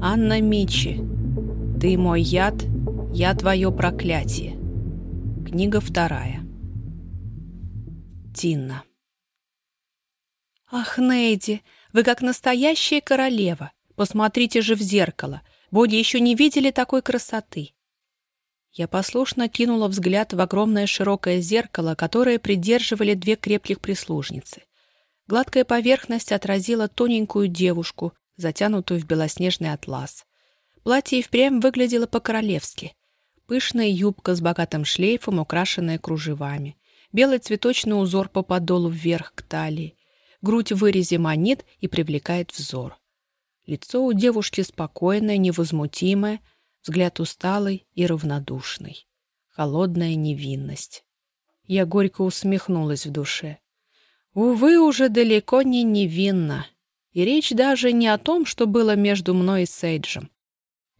Анна Мичи. Ты мой яд, я твое проклятие. Книга вторая. Тинна. Ах, Нейди, вы как настоящая королева. Посмотрите же в зеркало. Боди еще не видели такой красоты. Я послушно кинула взгляд в огромное широкое зеркало, которое придерживали две крепких прислужницы. Гладкая поверхность отразила тоненькую девушку, затянутую в белоснежный атлас. Платье и впрямь выглядело по-королевски. Пышная юбка с богатым шлейфом, украшенная кружевами. Белый цветочный узор по подолу вверх к талии. Грудь в вырезе монет и привлекает взор. Лицо у девушки спокойное, невозмутимое, взгляд усталый и равнодушный. Холодная невинность. Я горько усмехнулась в душе. Увы, уже далеко не невинна. И речь даже не о том, что было между мной и Сейджем.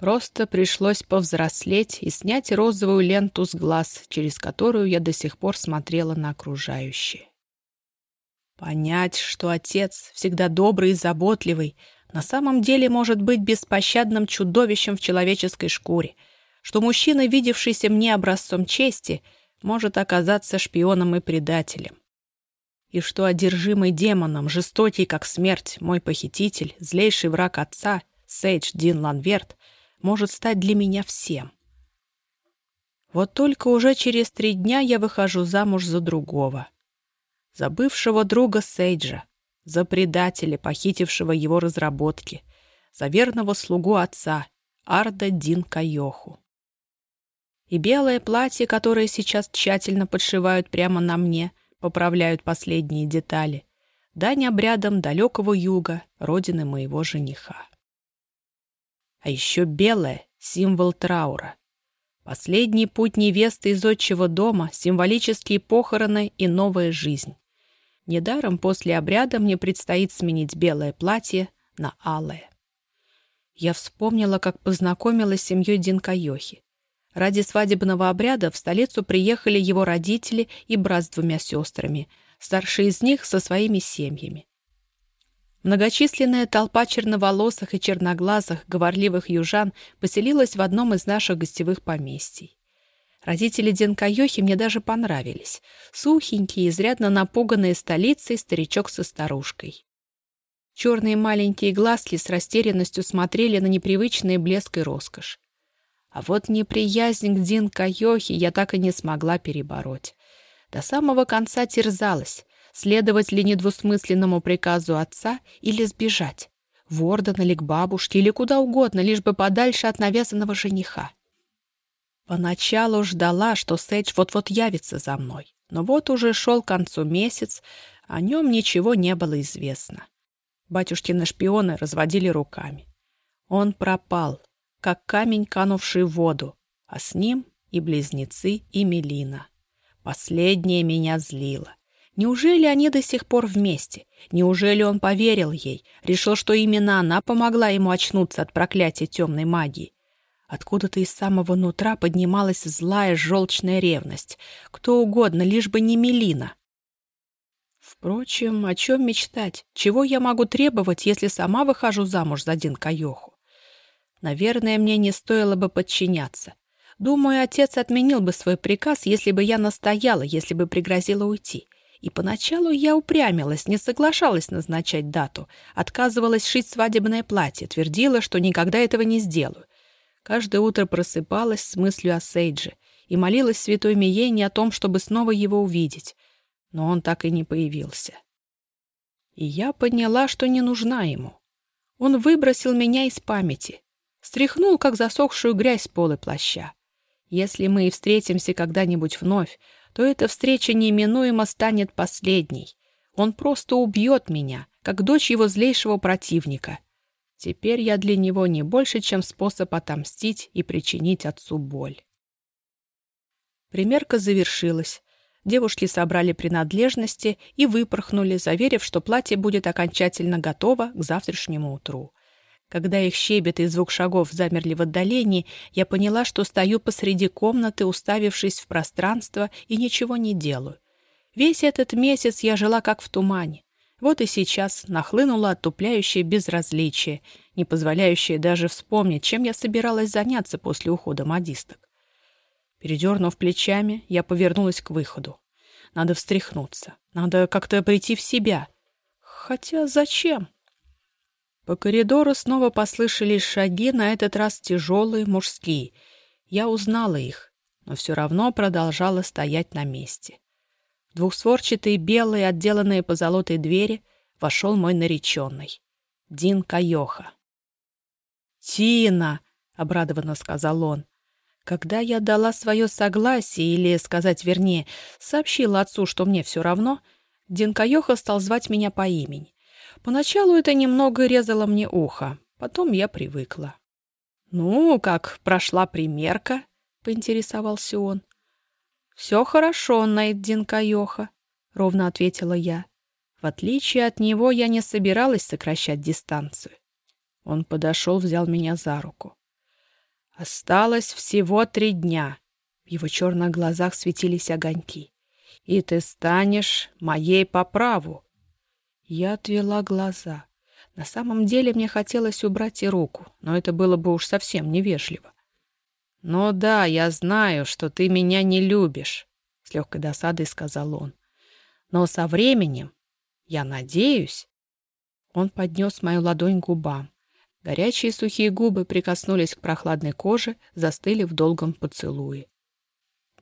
Просто пришлось повзрослеть и снять розовую ленту с глаз, через которую я до сих пор смотрела на окружающее. Понять, что отец, всегда добрый и заботливый, на самом деле может быть беспощадным чудовищем в человеческой шкуре, что мужчина, видевшийся мне образцом чести, может оказаться шпионом и предателем и что одержимый демоном, жестокий как смерть, мой похититель, злейший враг отца, Сейдж Дин Ланверт, может стать для меня всем. Вот только уже через три дня я выхожу замуж за другого. За бывшего друга Сейджа, за предателя, похитившего его разработки, за верного слугу отца, Арда Дин Кайоху. И белое платье, которое сейчас тщательно подшивают прямо на мне — поправляют последние детали. Дань обрядом далекого юга, родины моего жениха. А еще белое — символ траура. Последний путь невесты из отчего дома, символические похороны и новая жизнь. Недаром после обряда мне предстоит сменить белое платье на алое. Я вспомнила, как познакомилась с семьей Динкайохи. Ради свадебного обряда в столицу приехали его родители и брат с двумя сестрами, старший из них со своими семьями. Многочисленная толпа черноволосых и черноглазых, говорливых южан поселилась в одном из наших гостевых поместий. Родители Денкайохи мне даже понравились. Сухенькие, изрядно напуганные столицей старичок со старушкой. Черные маленькие глазки с растерянностью смотрели на непривычный блеск и роскошь. А вот неприязнь к Дин Кайохе я так и не смогла перебороть. До самого конца терзалась, следовать ли недвусмысленному приказу отца или сбежать. В Орден или к бабушке, или куда угодно, лишь бы подальше от навязанного жениха. Поначалу ждала, что Сэдж вот-вот явится за мной. Но вот уже шел к концу месяц, о нем ничего не было известно. Батюшкины шпионы разводили руками. Он пропал, как камень, канувший в воду, а с ним и близнецы, и Мелина. Последнее меня злило. Неужели они до сих пор вместе? Неужели он поверил ей, решил, что именно она помогла ему очнуться от проклятия темной магии? Откуда-то из самого нутра поднималась злая желчная ревность. Кто угодно, лишь бы не Мелина. Впрочем, о чем мечтать? Чего я могу требовать, если сама выхожу замуж за Дин Кайоху? Наверное, мне не стоило бы подчиняться. Думаю, отец отменил бы свой приказ, если бы я настояла, если бы пригрозила уйти. И поначалу я упрямилась, не соглашалась назначать дату, отказывалась шить свадебное платье, твердила, что никогда этого не сделаю. Каждое утро просыпалась с мыслью о Сейдже и молилась святой Миене о том, чтобы снова его увидеть. Но он так и не появился. И я поняла, что не нужна ему. Он выбросил меня из памяти, Стряхнул, как засохшую грязь с пола плаща. Если мы и встретимся когда-нибудь вновь, то эта встреча неминуемо станет последней. Он просто убьет меня, как дочь его злейшего противника. Теперь я для него не больше, чем способ отомстить и причинить отцу боль. Примерка завершилась. Девушки собрали принадлежности и выпорхнули, заверив, что платье будет окончательно готово к завтрашнему утру. Когда их щебет и звук шагов замерли в отдалении, я поняла, что стою посреди комнаты, уставившись в пространство, и ничего не делаю. Весь этот месяц я жила как в тумане. Вот и сейчас нахлынуло отупляющее безразличие, не позволяющее даже вспомнить, чем я собиралась заняться после ухода модисток. Передернув плечами, я повернулась к выходу. Надо встряхнуться, надо как-то прийти в себя. Хотя зачем? По коридору снова послышались шаги, на этот раз тяжелые, мужские. Я узнала их, но все равно продолжала стоять на месте двухстворчатые белые, отделанные позолотой двери, вошел мой нареченный. Дин Кайоха. «Тина!» — обрадованно сказал он. Когда я дала свое согласие, или, сказать вернее, сообщила отцу, что мне все равно, Дин Кайоха стал звать меня по имени. Поначалу это немного резало мне ухо, потом я привыкла. «Ну, как прошла примерка?» — поинтересовался он. «Все хорошо, Найддин Кайоха», — ровно ответила я. В отличие от него, я не собиралась сокращать дистанцию. Он подошел, взял меня за руку. «Осталось всего три дня». В его черных глазах светились огоньки. «И ты станешь моей по праву». Я отвела глаза. На самом деле мне хотелось убрать и руку, но это было бы уж совсем невежливо. «Ну да, я знаю, что ты меня не любишь», — с легкой досадой сказал он. «Но со временем, я надеюсь...» Он поднес мою ладонь к губам. Горячие сухие губы прикоснулись к прохладной коже, застыли в долгом поцелуе.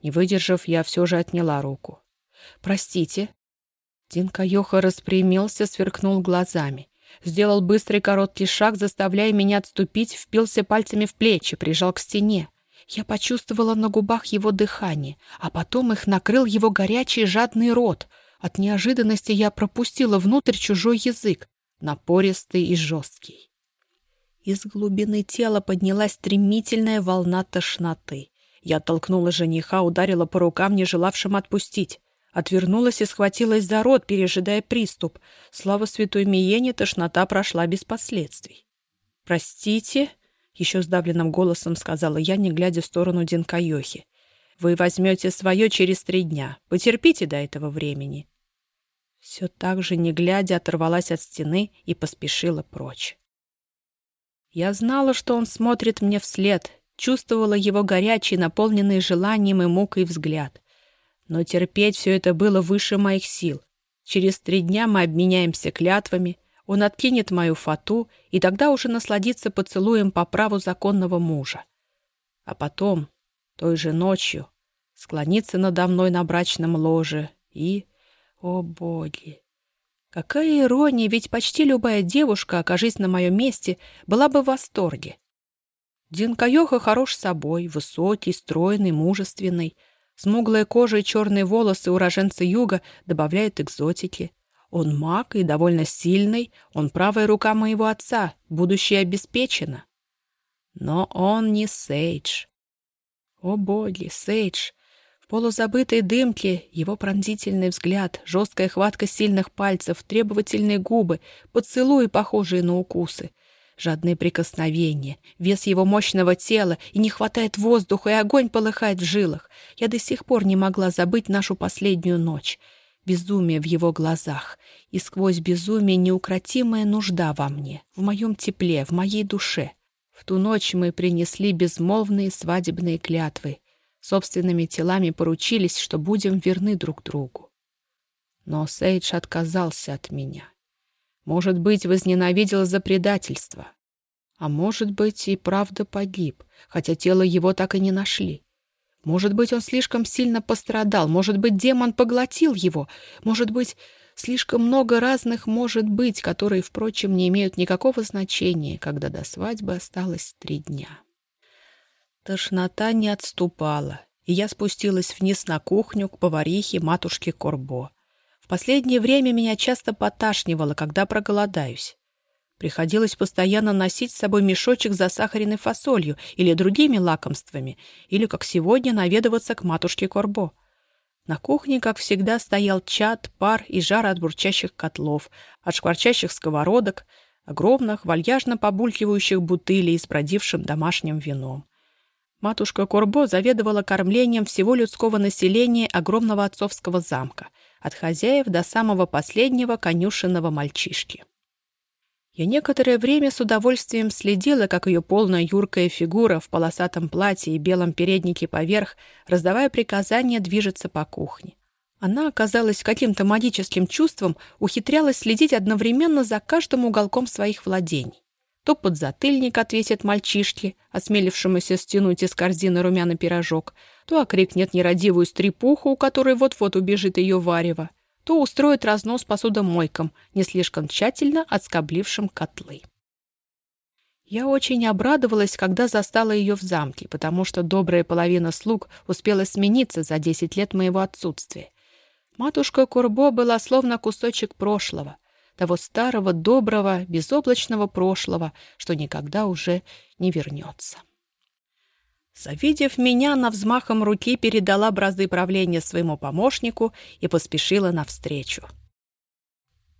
Не выдержав, я все же отняла руку. «Простите». Динка Йоха распрямился, сверкнул глазами. Сделал быстрый короткий шаг, заставляя меня отступить, впился пальцами в плечи, прижал к стене. Я почувствовала на губах его дыхание, а потом их накрыл его горячий жадный рот. От неожиданности я пропустила внутрь чужой язык, напористый и жесткий. Из глубины тела поднялась стремительная волна тошноты. Я толкнула жениха, ударила по рукам, не желавшим отпустить. Отвернулась и схватилась за рот, пережидая приступ. Слава святой Миене, тошнота прошла без последствий. «Простите», еще сдавленным голосом сказала я, не глядя в сторону Динкайохи. «Вы возьмете свое через три дня. Потерпите до этого времени». Все так же, не глядя, оторвалась от стены и поспешила прочь. Я знала, что он смотрит мне вслед, чувствовала его горячий, наполненный желанием и мукой взгляд. Но терпеть все это было выше моих сил. Через три дня мы обменяемся клятвами — он откинет мою фату и тогда уже насладится поцелуем по праву законного мужа. А потом, той же ночью, склониться надо мной на брачном ложе и... О, боги! Какая ирония, ведь почти любая девушка, окажись на моем месте, была бы в восторге. Динкаёха хорош собой, высокий, стройный, мужественный. Смуглая кожа и черные волосы уроженца юга добавляют экзотики. Он маг и довольно сильный, он правая рука моего отца, будущее обеспечено. Но он не Сейдж. О боги, Сейдж! В полузабытой дымке его пронзительный взгляд, жесткая хватка сильных пальцев, требовательные губы, поцелуи, похожие на укусы, жадные прикосновения, вес его мощного тела, и не хватает воздуха, и огонь полыхает в жилах. Я до сих пор не могла забыть нашу последнюю ночь — безумие в его глазах, и сквозь безумие неукротимая нужда во мне, в моем тепле, в моей душе. В ту ночь мы принесли безмолвные свадебные клятвы, собственными телами поручились, что будем верны друг другу. Но Сейдж отказался от меня. Может быть, возненавидел за предательство. А может быть, и правда погиб, хотя тело его так и не нашли. Может быть, он слишком сильно пострадал, может быть, демон поглотил его, может быть, слишком много разных «может быть», которые, впрочем, не имеют никакого значения, когда до свадьбы осталось три дня. Тошнота не отступала, и я спустилась вниз на кухню к поварихе матушке Корбо. Последнее время меня часто поташнивало, когда проголодаюсь. Приходилось постоянно носить с собой мешочек с засахаренной фасолью или другими лакомствами, или, как сегодня, наведываться к матушке Корбо. На кухне, как всегда, стоял чад, пар и жар от бурчащих котлов, от шкварчащих сковородок, огромных, вальяжно побулькивающих бутылей с бродившим домашним вином. Матушка Корбо заведовала кормлением всего людского населения огромного отцовского замка, от хозяев до самого последнего конюшенного мальчишки. Я некоторое время с удовольствием следила, как ее полная юркая фигура в полосатом платье и белом переднике поверх, раздавая приказания, движется по кухне. Она, оказалась каким-то магическим чувством, ухитрялась следить одновременно за каждым уголком своих владений. То подзатыльник ответит мальчишке, осмелившемуся стянуть из корзины румяный пирожок, то окрикнет нерадивую стрепуху, у которой вот-вот убежит ее варево, то устроит разнос посудомойкам, не слишком тщательно отскоблившим котлы. Я очень обрадовалась, когда застала ее в замке, потому что добрая половина слуг успела смениться за десять лет моего отсутствия. Матушка Курбо была словно кусочек прошлого, того старого, доброго, безоблачного прошлого, что никогда уже не вернется. Завидев меня, она взмахом руки передала бразды правления своему помощнику и поспешила навстречу.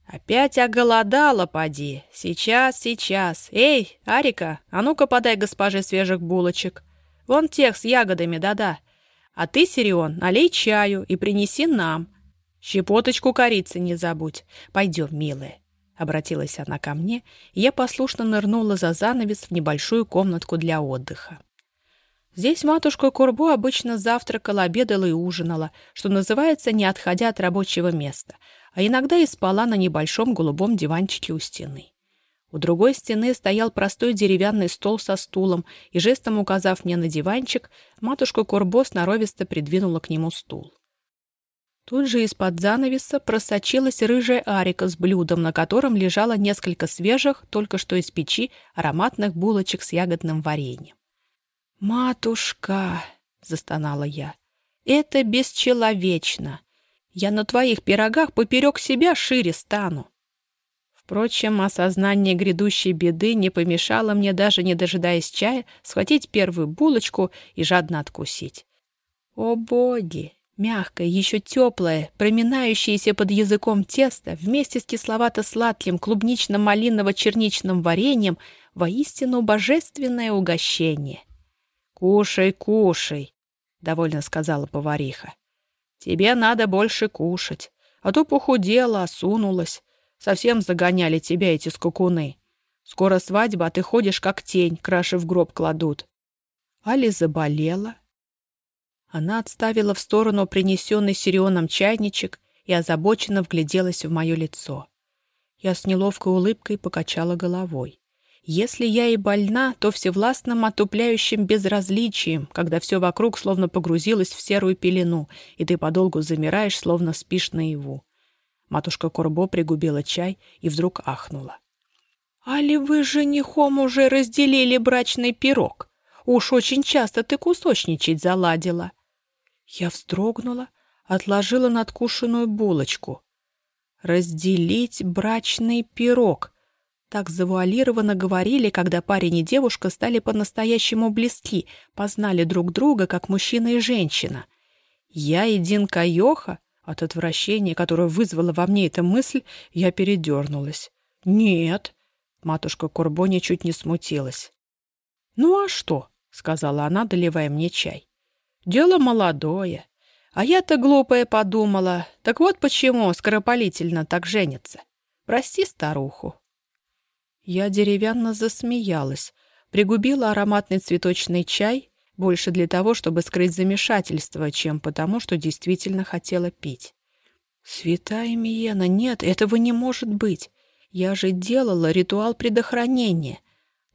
«Опять оголодала, поди! Сейчас, сейчас! Эй, Арика, а ну-ка подай госпоже свежих булочек! Вон тех с ягодами, да-да! А ты, Сирион, налей чаю и принеси нам! Щепоточку корицы не забудь! Пойдем, милая!» Обратилась она ко мне, и я послушно нырнула за занавес в небольшую комнатку для отдыха. Здесь матушка Курбо обычно завтракала, обедала и ужинала, что называется, не отходя от рабочего места, а иногда и спала на небольшом голубом диванчике у стены. У другой стены стоял простой деревянный стол со стулом, и жестом указав мне на диванчик, матушка Курбо сноровисто придвинула к нему стул. Тут же из-под занавеса просочилась рыжая арика с блюдом, на котором лежало несколько свежих, только что из печи, ароматных булочек с ягодным вареньем. «Матушка!» — застонала я. «Это бесчеловечно! Я на твоих пирогах поперек себя шире стану!» Впрочем, осознание грядущей беды не помешало мне, даже не дожидаясь чая, схватить первую булочку и жадно откусить. О боги! Мягкое, еще теплое, проминающееся под языком тесто вместе с кисловато-сладким клубнично-малиново-черничным вареньем воистину божественное угощение. «Кушай, кушай», — довольно сказала повариха. «Тебе надо больше кушать, а то похудела, осунулась. Совсем загоняли тебя эти скакуны. Скоро свадьба, а ты ходишь как тень, краши в гроб кладут». Али заболела. Она отставила в сторону принесенный Сирионом чайничек и озабоченно вгляделась в мое лицо. Я с неловкой улыбкой покачала головой. Если я и больна, то всевластным отупляющим безразличием, когда все вокруг словно погрузилось в серую пелену, и ты подолгу замираешь, словно спишь наяву. Матушка Курбо пригубила чай и вдруг ахнула. «Али вы с женихом уже разделили брачный пирог? Уж очень часто ты кусочничать заладила». Я вздрогнула, отложила надкушенную булочку. «Разделить брачный пирог», так завуалированно говорили, когда парень и девушка стали по-настоящему близки, познали друг друга, как мужчина и женщина. Я и Динка Йоха? От отвращения, которое вызвала во мне эта мысль, я передернулась. «Нет», — матушка Курбони чуть не смутилась. «Ну а что?» — сказала она, доливая мне чай. «Дело молодое. А я-то глупая подумала. Так вот почему скоропалительно так женится. Прости старуху». Я деревянно засмеялась, пригубила ароматный цветочный чай, больше для того, чтобы скрыть замешательство, чем потому, что действительно хотела пить. «Святая Миена, нет, этого не может быть. Я же делала ритуал предохранения.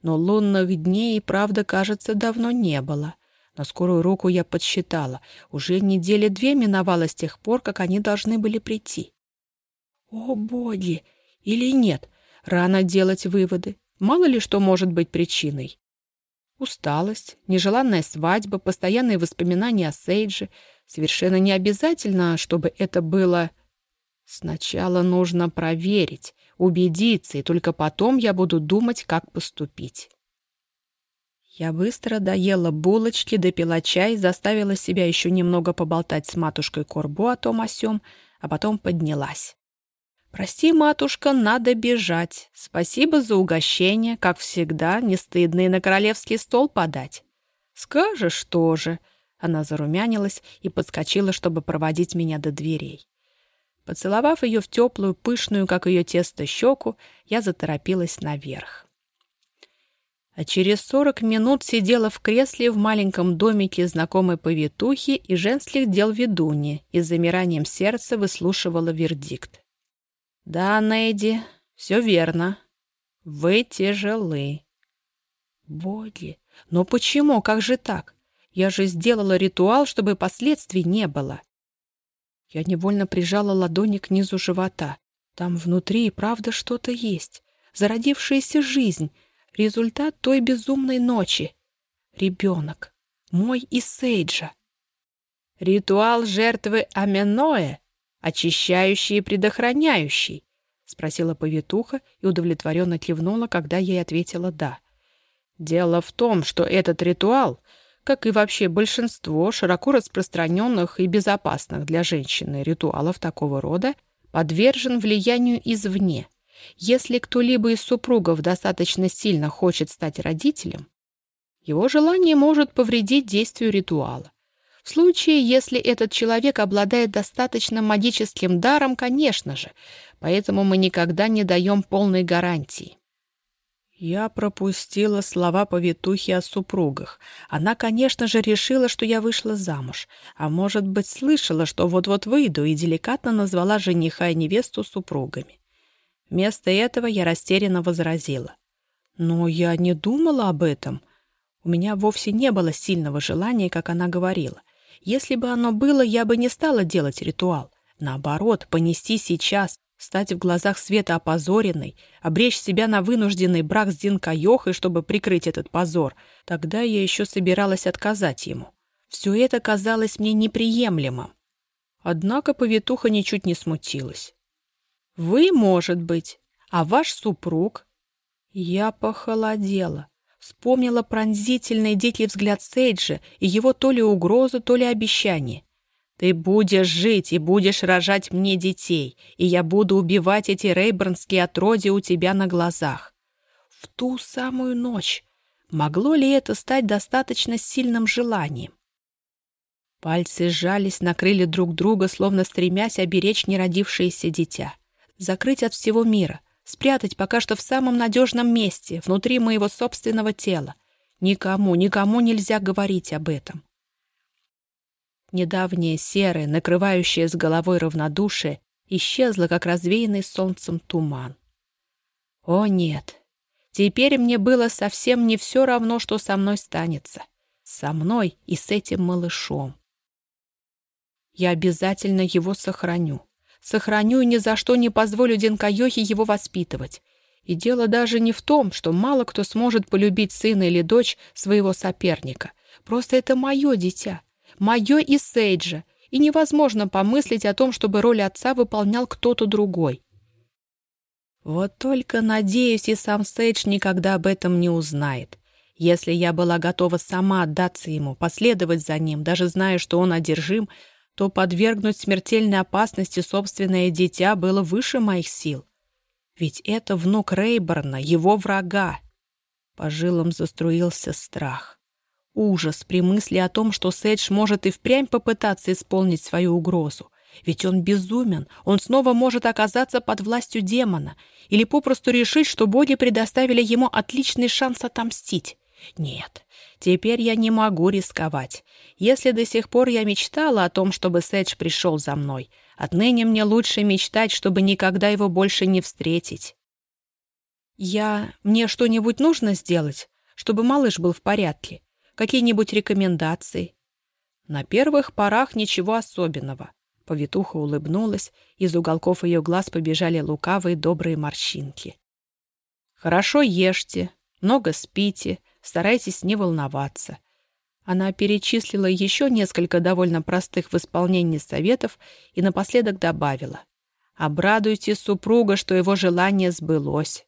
Но лунных дней, правда, кажется, давно не было. На скорую руку я подсчитала. Уже недели две миновало с тех пор, как они должны были прийти. О, боги! Или нет? Рано делать выводы. Мало ли что может быть причиной. Усталость, нежеланная свадьба, постоянные воспоминания о Сейдже. Совершенно не обязательно, чтобы это было... Сначала нужно проверить, убедиться, и только потом я буду думать, как поступить. Я быстро доела булочки, допила чай, заставила себя еще немного поболтать с матушкой Корбу о том о сём, а потом поднялась. «Прости, матушка, надо бежать. Спасибо за угощение, как всегда, не стыдно и на королевский стол подать». «Скажешь тоже». Она зарумянилась и подскочила, чтобы проводить меня до дверей. Поцеловав ее в теплую, пышную, как ее тесто, щеку, я заторопилась наверх. А через сорок минут сидела в кресле в маленьком домике знакомой повитухи и женских дел ведуни и с замиранием сердца выслушивала вердикт. «Да, Нейди, все верно. Вы тяжелы». «Боги, но почему? Как же так? Я же сделала ритуал, чтобы последствий не было». Я невольно прижала ладони к низу живота. Там внутри правда что-то есть. Зародившаяся жизнь. Результат той безумной ночи. Ребенок. Мой и Сейджа. Ритуал жертвы Аменоэ, очищающий и предохраняющий, спросила повитуха и удовлетворенно кивнула, когда ей ответила «да». Дело в том, что этот ритуал как и вообще большинство широко распространенных и безопасных для женщины ритуалов такого рода, подвержен влиянию извне. Если кто-либо из супругов достаточно сильно хочет стать родителем, его желание может повредить действию ритуала. В случае, если этот человек обладает достаточно магическим даром, конечно же, поэтому мы никогда не даем полной гарантии. Я пропустила слова повитухи о супругах. Она, конечно же, решила, что я вышла замуж, а может быть, слышала, что вот-вот выйду, и деликатно назвала жениха и невесту супругами. Вместо этого я растерянно возразила. «Но я не думала об этом. У меня вовсе не было сильного желания, как она говорила. Если бы оно было, я бы не стала делать ритуал. Наоборот, понести сейчас, стать в глазах Света опозоренной, обречь себя на вынужденный брак с Динкаёхой, чтобы прикрыть этот позор, тогда я еще собиралась отказать ему. Все это казалось мне неприемлемым. Однако повитуха ничуть не смутилась. «Вы, может быть, а ваш супруг?» Я похолодела, вспомнила пронзительный дикий взгляд Сейджа и его то ли угрозу, то ли обещание. Ты будешь жить и будешь рожать мне детей, и я буду убивать эти рейбернские отродья у тебя на глазах. В ту самую ночь. Могло ли это стать достаточно сильным желанием? Пальцы сжались, накрыли друг друга, словно стремясь оберечь неродившееся дитя. Закрыть от всего мира, спрятать пока что в самом надежном месте, внутри моего собственного тела. Никому, никому нельзя говорить об этом. Недавнее серое, накрывающее с головой равнодушие, исчезло, как развеянный солнцем туман. О нет, теперь мне было совсем не все равно, что со мной станется. Со мной и с этим малышом. Я обязательно его сохраню. Сохраню и ни за что не позволю Денкайохе его воспитывать. И дело даже не в том, что мало кто сможет полюбить сына или дочь своего соперника. Просто это мое дитя, мое и Сейджа, и невозможно помыслить о том, чтобы роль отца выполнял кто-то другой. Вот только, надеюсь, и сам Сейдж никогда об этом не узнает. Если я была готова сама отдаться ему, последовать за ним, даже зная, что он одержим, то подвергнуть смертельной опасности собственное дитя было выше моих сил. Ведь это внук Рейборна, его врага. По жилам заструился страх. Ужас при мысли о том, что Сэдж может и впрямь попытаться исполнить свою угрозу. Ведь он безумен, он снова может оказаться под властью демона или попросту решить, что боги предоставили ему отличный шанс отомстить. Нет, теперь я не могу рисковать. Если до сих пор я мечтала о том, чтобы Сэдж пришел за мной, отныне мне лучше мечтать, чтобы никогда его больше не встретить. Я... Мне что-нибудь нужно сделать, чтобы малыш был в порядке? Какие-нибудь рекомендации?» На первых порах ничего особенного. Повитуха улыбнулась, из уголков ее глаз побежали лукавые добрые морщинки. «Хорошо ешьте, много спите, старайтесь не волноваться». Она перечислила еще несколько довольно простых в исполнении советов и напоследок добавила. «Обрадуйте супруга, что его желание сбылось.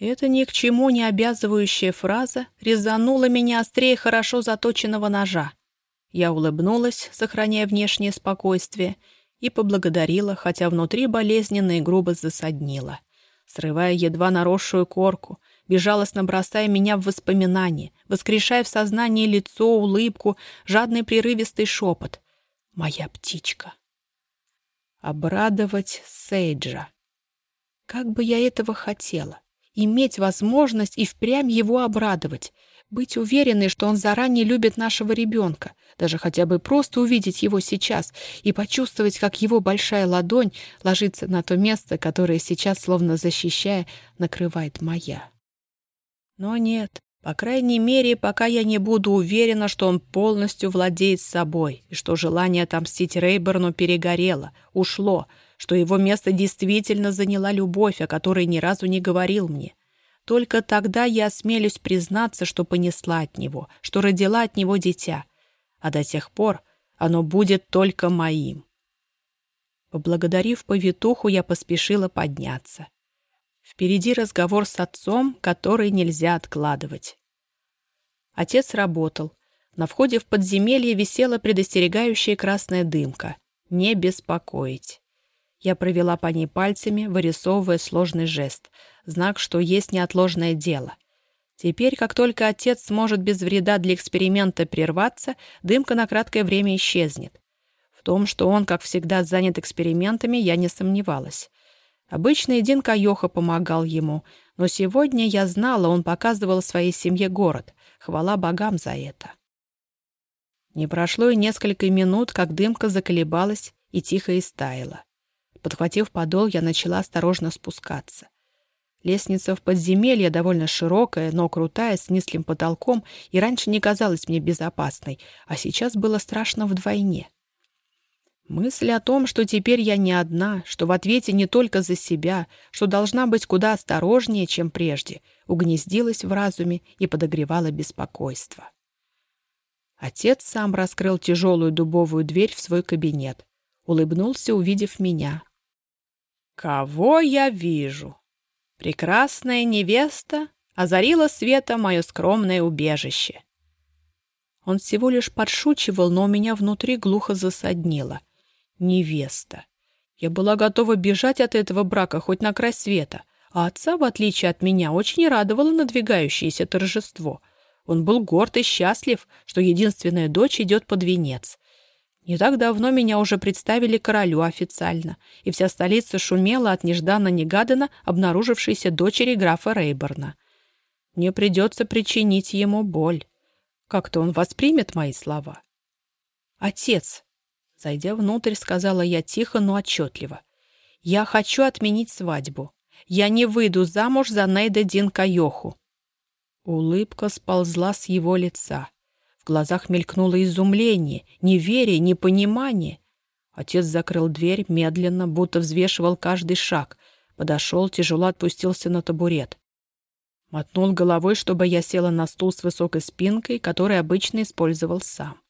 Эта ни к чему не обязывающая фраза резанула меня острее хорошо заточенного ножа. Я улыбнулась, сохраняя внешнее спокойствие, и поблагодарила, хотя внутри болезненно и грубо засаднила. Срывая едва наросшую корку, безжалостно бросая меня в воспоминания, воскрешая в сознании лицо, улыбку, жадный прерывистый шепот. «Моя птичка!» Обрадовать Сейджа. Как бы я этого хотела. Иметь возможность и впрямь его обрадовать. Быть уверенной, что он заранее любит нашего ребенка. Даже хотя бы просто увидеть его сейчас и почувствовать, как его большая ладонь ложится на то место, которое сейчас, словно защищая, накрывает моя. Но нет, по крайней мере, пока я не буду уверена, что он полностью владеет собой, и что желание отомстить Рейберну перегорело, ушло, что его место действительно заняла любовь, о которой ни разу не говорил мне. Только тогда я осмелюсь признаться, что понесла от него, что родила от него дитя. А до тех пор оно будет только моим. Поблагодарив повитуху, я поспешила подняться. Впереди разговор с отцом, который нельзя откладывать. Отец работал. На входе в подземелье висела предостерегающая красная дымка. «Не беспокоить». Я провела по ней пальцами, вырисовывая сложный жест. Знак, что есть неотложное дело. Теперь, как только отец сможет без вреда для эксперимента прерваться, дымка на краткое время исчезнет. В том, что он, как всегда, занят экспериментами, я не сомневалась. Обычно Эдин Кайоха помогал ему, но сегодня я знала, он показывал своей семье город. Хвала богам за это. Не прошло и несколько минут, как дымка заколебалась и тихо истаяла. Подхватив подол, я начала осторожно спускаться. Лестница в подземелье довольно широкая, но крутая, с низким потолком, и раньше не казалась мне безопасной, а сейчас было страшно вдвойне. Мысль о том, что теперь я не одна, что в ответе не только за себя, что должна быть куда осторожнее, чем прежде, угнездилась в разуме и подогревала беспокойство. Отец сам раскрыл тяжелую дубовую дверь в свой кабинет. Улыбнулся, увидев меня. «Кого я вижу? Прекрасная невеста озарила света мое скромное убежище». Он всего лишь подшучивал, но у меня внутри глухо засаднило — невеста. Я была готова бежать от этого брака хоть на край света, а отца, в отличие от меня, очень радовало надвигающееся торжество. Он был горд и счастлив, что единственная дочь идет под венец. Не так давно меня уже представили королю официально, и вся столица шумела от нежданно-негаданно обнаружившейся дочери графа Рейборна. Мне придется причинить ему боль. Как-то он воспримет мои слова. «Отец», Зайдя внутрь, сказала я тихо, но отчетливо. «Я хочу отменить свадьбу. Я не выйду замуж за Нейда Дин Кайоху». Улыбка сползла с его лица. В глазах мелькнуло изумление, неверие, непонимание. Отец закрыл дверь медленно, будто взвешивал каждый шаг. Подошел, тяжело отпустился на табурет. Мотнул головой, чтобы я села на стул с высокой спинкой, который обычно использовал сам.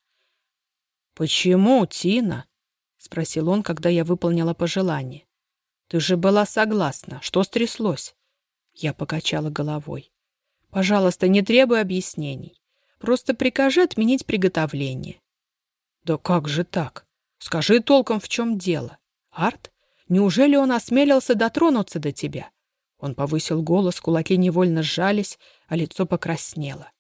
«Почему, Тина?» — спросил он, когда я выполнила пожелание. «Ты же была согласна. Что стряслось?» Я покачала головой. «Пожалуйста, не требуй объяснений. Просто прикажи отменить приготовление». «Да как же так? Скажи толком, в чем дело. Арт, неужели он осмелился дотронуться до тебя?» Он повысил голос, кулаки невольно сжались, а лицо покраснело.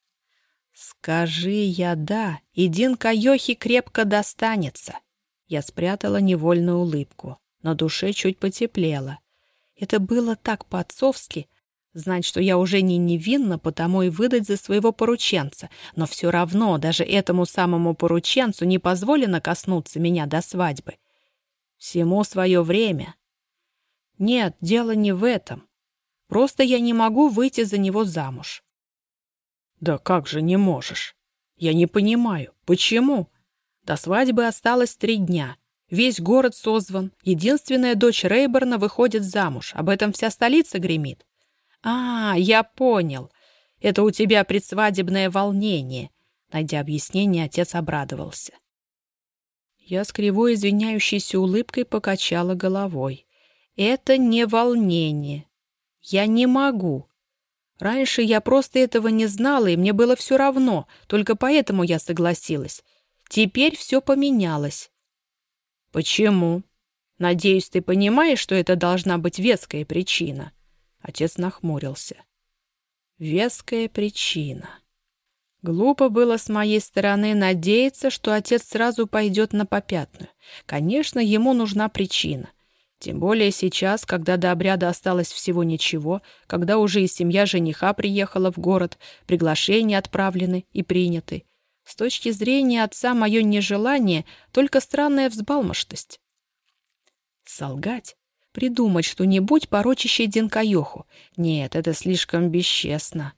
«Скажи я «да», и Дин Кайохи крепко достанется». Я спрятала невольную улыбку. На душе чуть потеплело. Это было так по-отцовски, знать, что я уже не невинна, потому и выдать за своего порученца, но все равно даже этому самому порученцу не позволено коснуться меня до свадьбы. Всему свое время. Нет, дело не в этом. Просто я не могу выйти за него замуж. «Да как же не можешь? Я не понимаю, почему? До свадьбы осталось три дня. Весь город созван. Единственная дочь Рейборна выходит замуж. Об этом вся столица гремит. А, я понял. Это у тебя предсвадебное волнение. Найдя объяснение, отец обрадовался. Я с кривой извиняющейся улыбкой покачала головой. Это не волнение. Я не могу. Раньше я просто этого не знала, и мне было все равно, только поэтому я согласилась. Теперь все поменялось. Почему? Надеюсь, ты понимаешь, что это должна быть веская причина. Отец нахмурился. Веская причина. Глупо было с моей стороны надеяться, что отец сразу пойдет на попятную. Конечно, ему нужна причина. Тем более сейчас, когда до обряда осталось всего ничего, когда уже и семья жениха приехала в город, приглашения отправлены и приняты. С точки зрения отца мое нежелание — только странная взбалмошность. Солгать? Придумать что-нибудь, порочащее Динкаёху? Нет, это слишком бесчестно.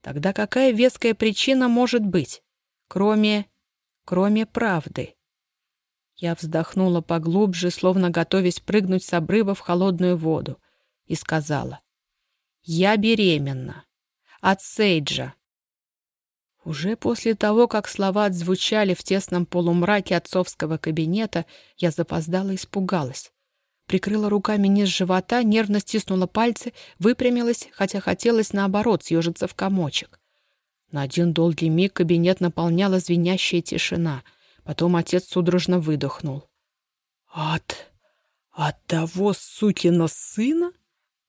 Тогда какая веская причина может быть, кроме... кроме правды? Я вздохнула поглубже, словно готовясь прыгнуть с обрыва в холодную воду, и сказала. «Я беременна. От Сейджа». Уже после того, как слова отзвучали в тесном полумраке отцовского кабинета, я запоздала испугалась прикрыла руками низ живота, нервно стиснула пальцы, выпрямилась, хотя хотелось, наоборот, съежиться в комочек. На один долгий миг кабинет наполняла звенящая тишина. Потом отец судорожно выдохнул. «От... от того сукина сына?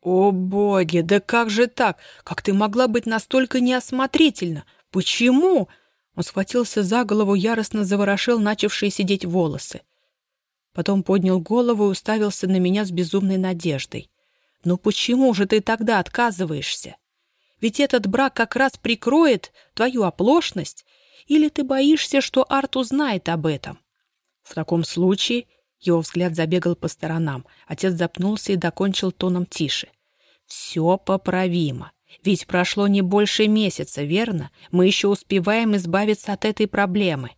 О, боги, да как же так? Как ты могла быть настолько неосмотрительна? Почему?» Он схватился за голову, яростно заворошил начавшие сидеть волосы. Потом поднял голову и уставился на меня с безумной надеждой. «Ну почему же ты тогда отказываешься? Ведь этот брак как раз прикроет твою оплошность. Или ты боишься, что Арт узнает об этом?» В таком случае его взгляд забегал по сторонам. Отец запнулся и докончил тоном тише. «Все поправимо. Ведь прошло не больше месяца, верно? Мы еще успеваем избавиться от этой проблемы».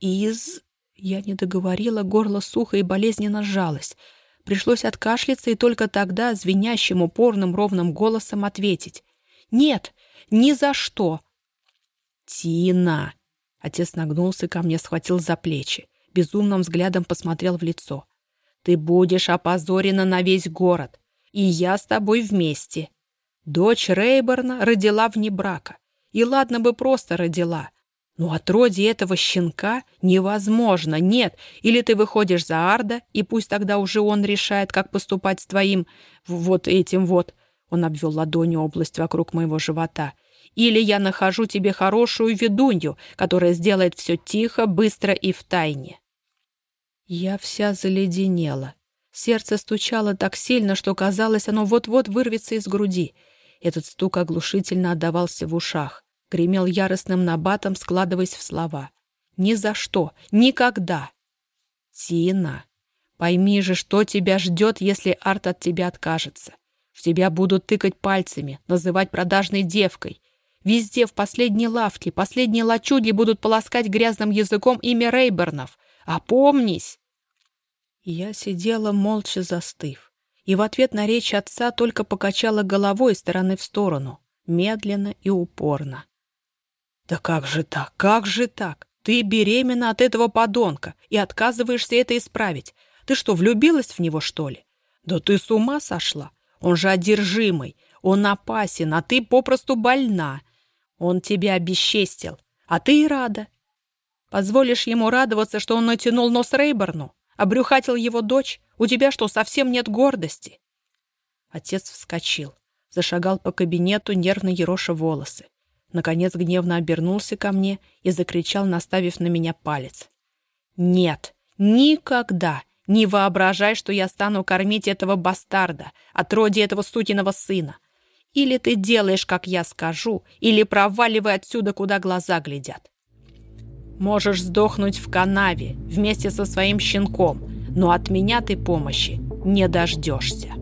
«Из...» Я не договорила, горло сухо и болезненно сжалось. Пришлось откашляться и только тогда звенящим упорным ровным голосом ответить. «Нет, ни за что!» «Тина!» Отец нагнулся ко мне, схватил за плечи. Безумным взглядом посмотрел в лицо. «Ты будешь опозорена на весь город. И я с тобой вместе. Дочь Рейборна родила вне брака. И ладно бы просто родила. Но отродье этого щенка невозможно, нет. Или ты выходишь за Арда, и пусть тогда уже он решает, как поступать с твоим вот этим вот. Он обвел ладонью область вокруг моего живота. Или я нахожу тебе хорошую ведунью, которая сделает все тихо, быстро и в тайне. Я вся заледенела. Сердце стучало так сильно, что казалось, оно вот-вот вырвется из груди. Этот стук оглушительно отдавался в ушах гремел яростным набатом, складываясь в слова. «Ни за что! Никогда!» «Тина, пойми же, что тебя ждет, если Арт от тебя откажется. В тебя будут тыкать пальцами, называть продажной девкой. Везде, в последней лавке, последние лачуги будут полоскать грязным языком имя Рейбернов. Опомнись!» Я сидела, молча застыв, и в ответ на речь отца только покачала головой из стороны в сторону, медленно и упорно. «Да как же так? Как же так? Ты беременна от этого подонка и отказываешься это исправить. Ты что, влюбилась в него, что ли? Да ты с ума сошла? Он же одержимый, он опасен, а ты попросту больна. Он тебя обесчестил, а ты и рада. Позволишь ему радоваться, что он натянул нос Рейборну? Обрюхатил его дочь? У тебя что, совсем нет гордости?» Отец вскочил, зашагал по кабинету, нервно ероша волосы. Наконец гневно обернулся ко мне и закричал, наставив на меня палец. «Нет, никогда не воображай, что я стану кормить этого бастарда, отродья этого сукиного сына. Или ты делаешь, как я скажу, или проваливай отсюда, куда глаза глядят. Можешь сдохнуть в канаве вместе со своим щенком, но от меня ты помощи не дождешься».